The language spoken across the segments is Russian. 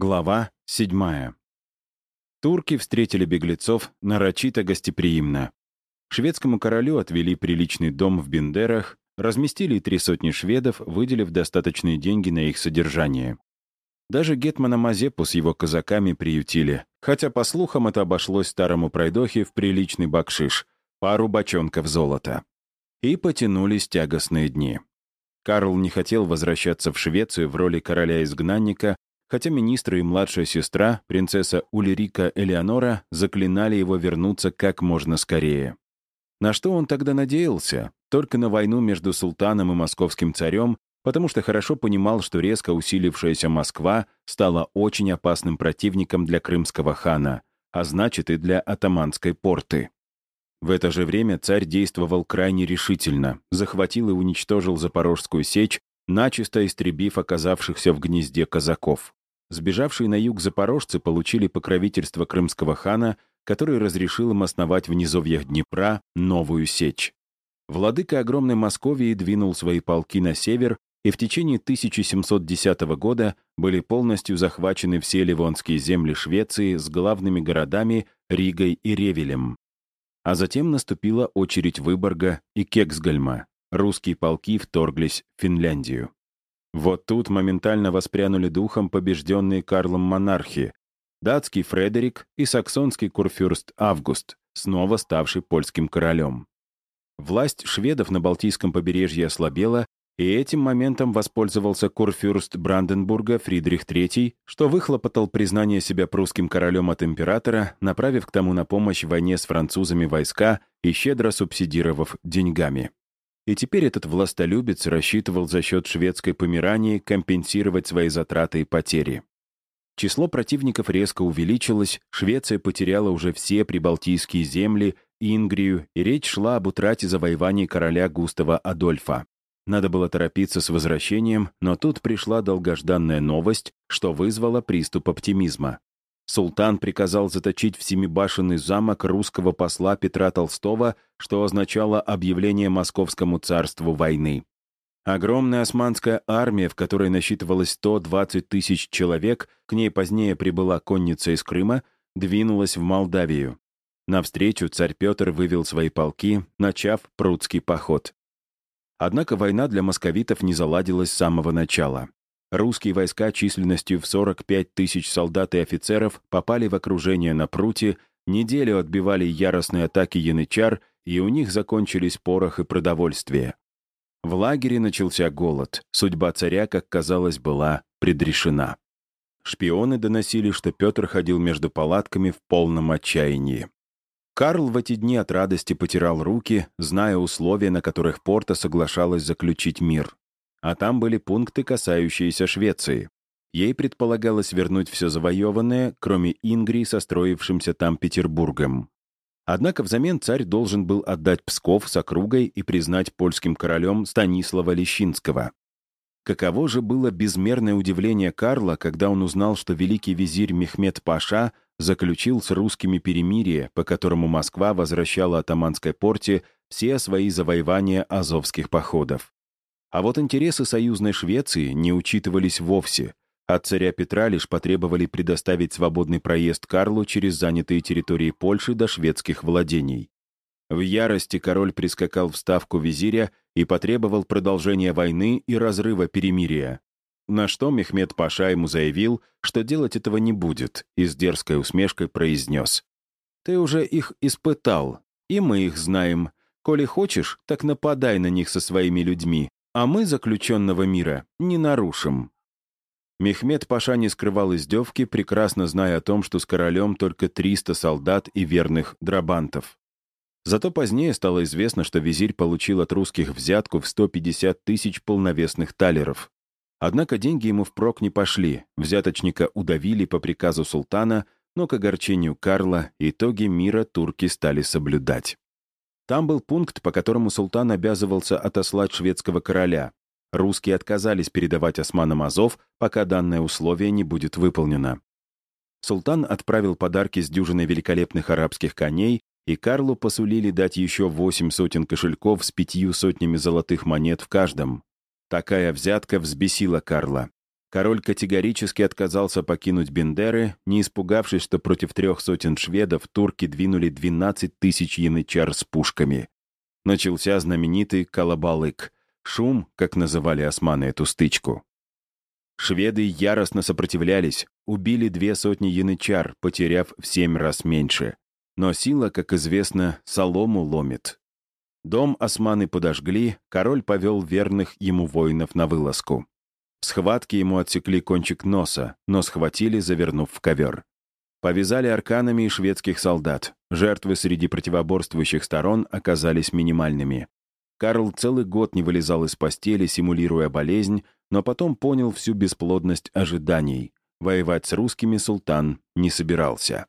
Глава 7. Турки встретили беглецов нарочито гостеприимно. Шведскому королю отвели приличный дом в Бендерах, разместили три сотни шведов, выделив достаточные деньги на их содержание. Даже Гетмана Мазепу с его казаками приютили, хотя, по слухам, это обошлось старому пройдохе в приличный бакшиш, пару бочонков золота. И потянулись тягостные дни. Карл не хотел возвращаться в Швецию в роли короля-изгнанника, хотя министры и младшая сестра, принцесса Ульрика Элеонора, заклинали его вернуться как можно скорее. На что он тогда надеялся? Только на войну между султаном и московским царем, потому что хорошо понимал, что резко усилившаяся Москва стала очень опасным противником для крымского хана, а значит и для атаманской порты. В это же время царь действовал крайне решительно, захватил и уничтожил Запорожскую сечь, начисто истребив оказавшихся в гнезде казаков. Сбежавшие на юг запорожцы получили покровительство крымского хана, который разрешил им основать в низовьях Днепра новую сечь. Владыка огромной Московии двинул свои полки на север, и в течение 1710 года были полностью захвачены все ливонские земли Швеции с главными городами Ригой и Ревелем. А затем наступила очередь Выборга и Кексгольма. Русские полки вторглись в Финляндию. Вот тут моментально воспрянули духом побежденные Карлом монархи, датский Фредерик и саксонский курфюрст Август, снова ставший польским королем. Власть шведов на Балтийском побережье ослабела, и этим моментом воспользовался курфюрст Бранденбурга Фридрих III, что выхлопотал признание себя прусским королем от императора, направив к тому на помощь в войне с французами войска и щедро субсидировав деньгами. И теперь этот властолюбец рассчитывал за счет шведской Померании компенсировать свои затраты и потери. Число противников резко увеличилось, Швеция потеряла уже все прибалтийские земли, Ингрию, и речь шла об утрате завоеваний короля Густава Адольфа. Надо было торопиться с возвращением, но тут пришла долгожданная новость, что вызвало приступ оптимизма. Султан приказал заточить в Семибашенный замок русского посла Петра Толстого, что означало объявление Московскому царству войны. Огромная османская армия, в которой насчитывалось 120 тысяч человек, к ней позднее прибыла конница из Крыма, двинулась в Молдавию. Навстречу царь Петр вывел свои полки, начав прудский поход. Однако война для московитов не заладилась с самого начала. Русские войска численностью в 45 тысяч солдат и офицеров попали в окружение на пруте, неделю отбивали яростные атаки янычар, и у них закончились порох и продовольствие. В лагере начался голод. Судьба царя, как казалось, была предрешена. Шпионы доносили, что Петр ходил между палатками в полном отчаянии. Карл в эти дни от радости потирал руки, зная условия, на которых Порта соглашалась заключить мир. А там были пункты, касающиеся Швеции. Ей предполагалось вернуть все завоеванное, кроме Ингрии, состроившимся там Петербургом. Однако взамен царь должен был отдать Псков с округой и признать польским королем Станислава Лещинского. Каково же было безмерное удивление Карла, когда он узнал, что великий визирь Мехмед Паша заключил с русскими перемирие, по которому Москва возвращала атаманской порте все свои завоевания азовских походов. А вот интересы союзной Швеции не учитывались вовсе. От царя Петра лишь потребовали предоставить свободный проезд Карлу через занятые территории Польши до шведских владений. В ярости король прискакал в ставку визиря и потребовал продолжения войны и разрыва перемирия. На что Мехмед Паша ему заявил, что делать этого не будет, и с дерзкой усмешкой произнес. «Ты уже их испытал, и мы их знаем. Коли хочешь, так нападай на них со своими людьми, а мы заключенного мира не нарушим». Мехмед Паша не скрывал издевки, прекрасно зная о том, что с королем только 300 солдат и верных драбантов. Зато позднее стало известно, что визирь получил от русских взятку в 150 тысяч полновесных талеров. Однако деньги ему впрок не пошли, взяточника удавили по приказу султана, но к огорчению Карла итоги мира турки стали соблюдать. Там был пункт, по которому султан обязывался отослать шведского короля. Русские отказались передавать османам Азов, пока данное условие не будет выполнено. Султан отправил подарки с дюжиной великолепных арабских коней, и Карлу посулили дать еще восемь сотен кошельков с пятью сотнями золотых монет в каждом. Такая взятка взбесила Карла. Король категорически отказался покинуть Бендеры, не испугавшись, что против трех сотен шведов турки двинули 12 тысяч янычар с пушками. Начался знаменитый «Колобалык» — шум, как называли османы эту стычку. Шведы яростно сопротивлялись, убили две сотни янычар, потеряв в семь раз меньше. Но сила, как известно, солому ломит. Дом османы подожгли, король повел верных ему воинов на вылазку. В схватке ему отсекли кончик носа, но схватили, завернув в ковер. Повязали арканами и шведских солдат. Жертвы среди противоборствующих сторон оказались минимальными. Карл целый год не вылезал из постели, симулируя болезнь, но потом понял всю бесплодность ожиданий. Воевать с русскими султан не собирался.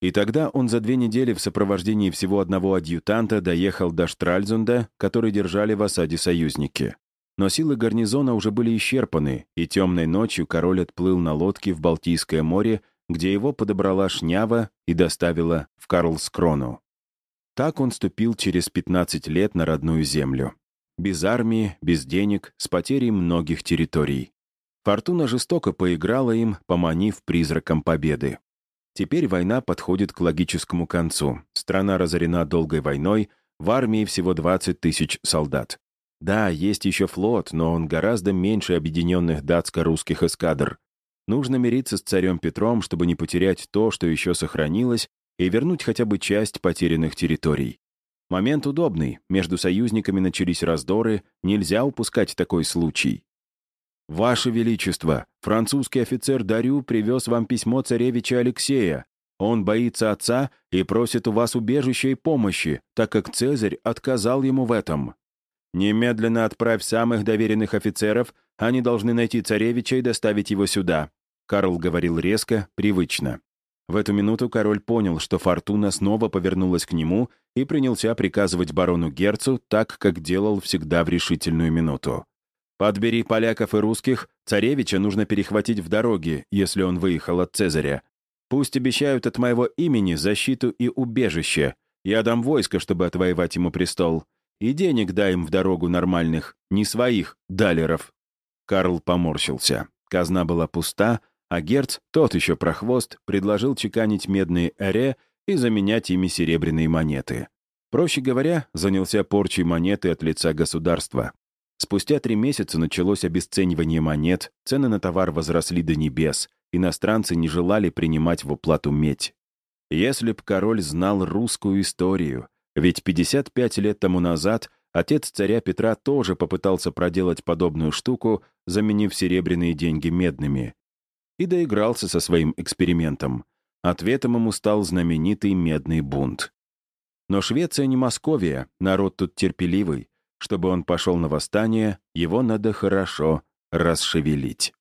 И тогда он за две недели в сопровождении всего одного адъютанта доехал до Штральзунда, который держали в осаде союзники. Но силы гарнизона уже были исчерпаны, и темной ночью король отплыл на лодке в Балтийское море, где его подобрала шнява и доставила в Карлскрону. Так он ступил через 15 лет на родную землю. Без армии, без денег, с потерей многих территорий. Фортуна жестоко поиграла им, поманив призраком победы. Теперь война подходит к логическому концу. Страна разорена долгой войной, в армии всего 20 тысяч солдат. Да, есть еще флот, но он гораздо меньше объединенных датско-русских эскадр. Нужно мириться с царем Петром, чтобы не потерять то, что еще сохранилось, и вернуть хотя бы часть потерянных территорий. Момент удобный, между союзниками начались раздоры, нельзя упускать такой случай. «Ваше Величество, французский офицер Дарю привез вам письмо царевича Алексея. Он боится отца и просит у вас убежища и помощи, так как Цезарь отказал ему в этом. Немедленно отправь самых доверенных офицеров, они должны найти царевича и доставить его сюда». Карл говорил резко, привычно. В эту минуту король понял, что фортуна снова повернулась к нему и принялся приказывать барону Герцу так, как делал всегда в решительную минуту. «Подбери поляков и русских, царевича нужно перехватить в дороге, если он выехал от Цезаря. Пусть обещают от моего имени защиту и убежище. Я дам войско, чтобы отвоевать ему престол. И денег дай им в дорогу нормальных, не своих, далеров». Карл поморщился. Казна была пуста, а Герц, тот еще прохвост, предложил чеканить медные эре и заменять ими серебряные монеты. Проще говоря, занялся порчей монеты от лица государства. Спустя три месяца началось обесценивание монет, цены на товар возросли до небес, иностранцы не желали принимать в уплату медь. Если б король знал русскую историю, ведь 55 лет тому назад отец царя Петра тоже попытался проделать подобную штуку, заменив серебряные деньги медными. И доигрался со своим экспериментом. Ответом ему стал знаменитый медный бунт. Но Швеция не Московия, народ тут терпеливый. Чтобы он пошел на восстание, его надо хорошо расшевелить.